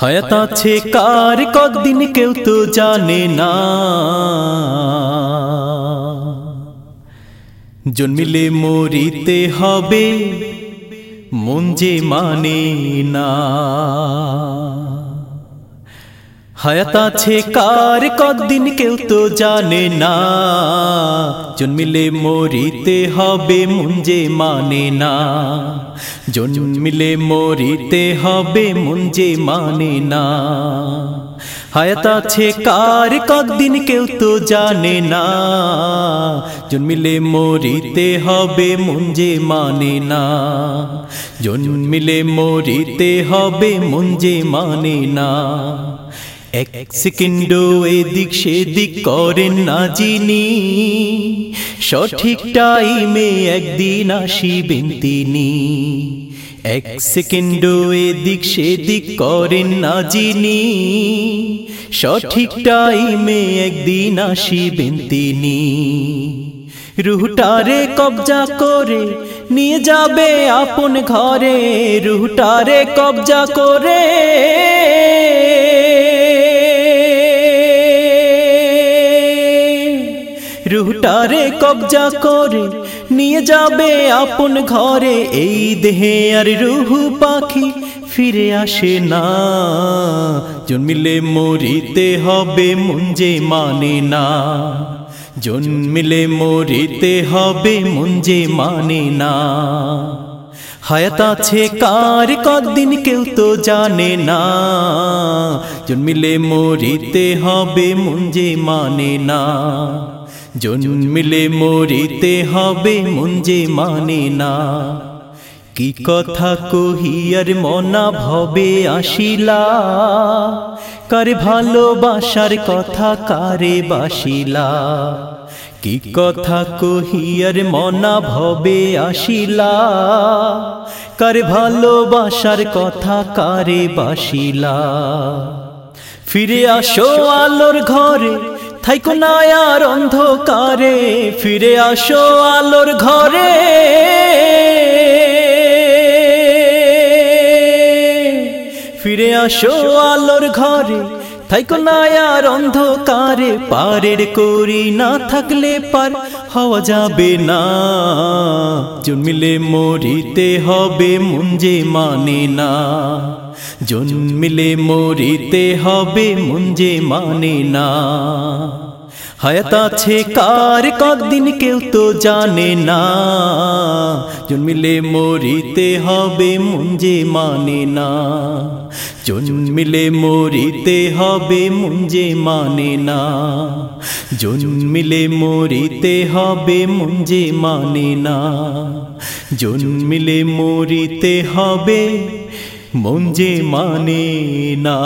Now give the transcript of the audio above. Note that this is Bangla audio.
হায়াত আছে কার কদিন কেউ তো জানে না। জন্মিলে মরিতে হবে, মন যে মানে না। হায়াত আছে কার কদিন কেউ তো জানে না। জন্মিলে মরিতে হবে যে মানে না। জন্মিলে মরিতে হবে যে মানে না। হায়াত আছে কার কদিন কেউ তো জানে না। জন্মিলে মরিতে হবে যে মানে না। জন্মিলে মরিতে হবে যে মানে না। এক সেকেন্ড এদিক সেদিক করেন না যিনি। সঠিক টাইমে একদিন আসিবেন তিনি। এক সেকেন্ড এদিক সেদিক করেন না যিনি। সঠিক টাইমে একদিন আসিবেন তিনি। রুহটারে কবজা করে নিয়ে যাবে আপন ঘরে। রুহটারে কবজা করে রুহটারে কবজা করে, নিয়ে যাবে আপন ঘরে। এই দেহে আর রুহু পাখি ফিরে আসে না। জন্মিলে মরিতে হবে মুঞ্জে মানে না। জন্মিলে মরিতে হবে মুঞ্জে মানে না। হায়াত আছে কার, কদিন কেউ তো জানে না। জন্মিলে মরিতে হবে মুঞ্জে মানে না। জন্মিলে মরিতে হবে মুঞ্জে মানে না। কি কথা কহিয়ার মনা ভবে আসিলা। কারে ভালোবাসার কথা কারে বাসিলা। কি কথা কহিয়ার মনা ভবে আসিলা। কারে ভালোবাসার কথা কারে বাসিলা। ফিরে আসো আলোর ঘরে থাইকো না আর অন্ধকারে ফিরে আসো আলোর ঘরে। ফিরে আসো আলোর ঘরে থাইকো না আর অন্ধকারে পারের করি না থাকলে পার, হওয়া যাবে না। জন্মিলে মরিতে হবে মুঞ্জে মানে না। জন্মিলে মরিতে হবে মুঞ্জে মানে না। হায়াত আছে কার কদিন কেউ তো জানে না। জন্মিলে মরিতে হবে মুঞ্জে মানে না। জন্মিলে মরিতে হবে মুঞ্জে মানে না। জন্মিলে মরিতে হবে মুঞ্জে মানে না। জন্মিলে মরিতে হবে মঞ্জে মানে না।